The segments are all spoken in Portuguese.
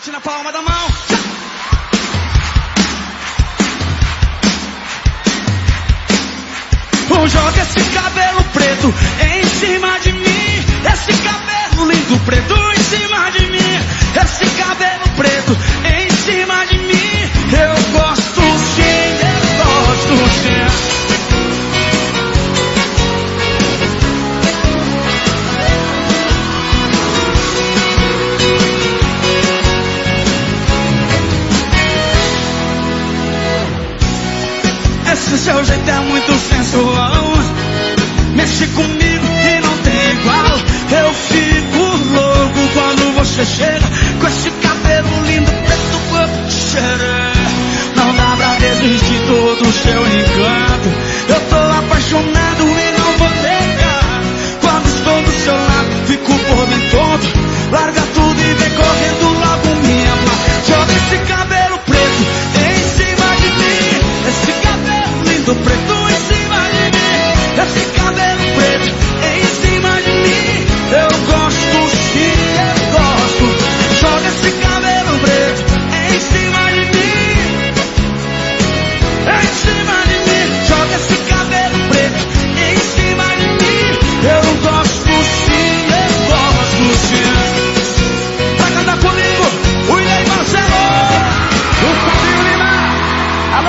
bate na palma da mão. Seu jeito é muito sensual. Mexe comigo e não tem igual. Eu fico louco quando você chega com esse cara.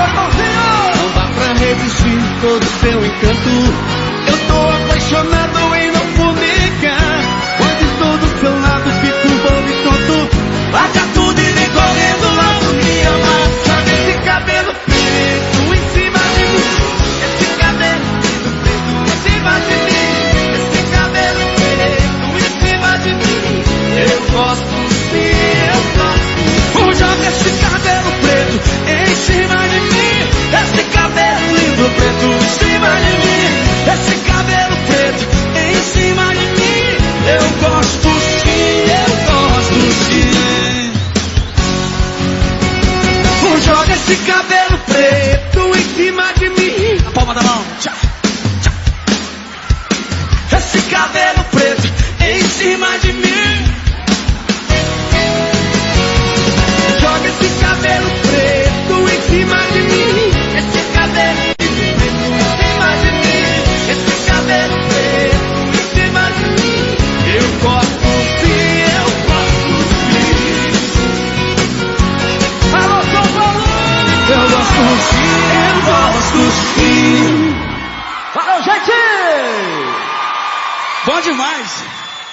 Não dá pra resistir todo o teu encanto. esse cabelo preto em cima de mim. Bom demais.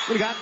Obrigado.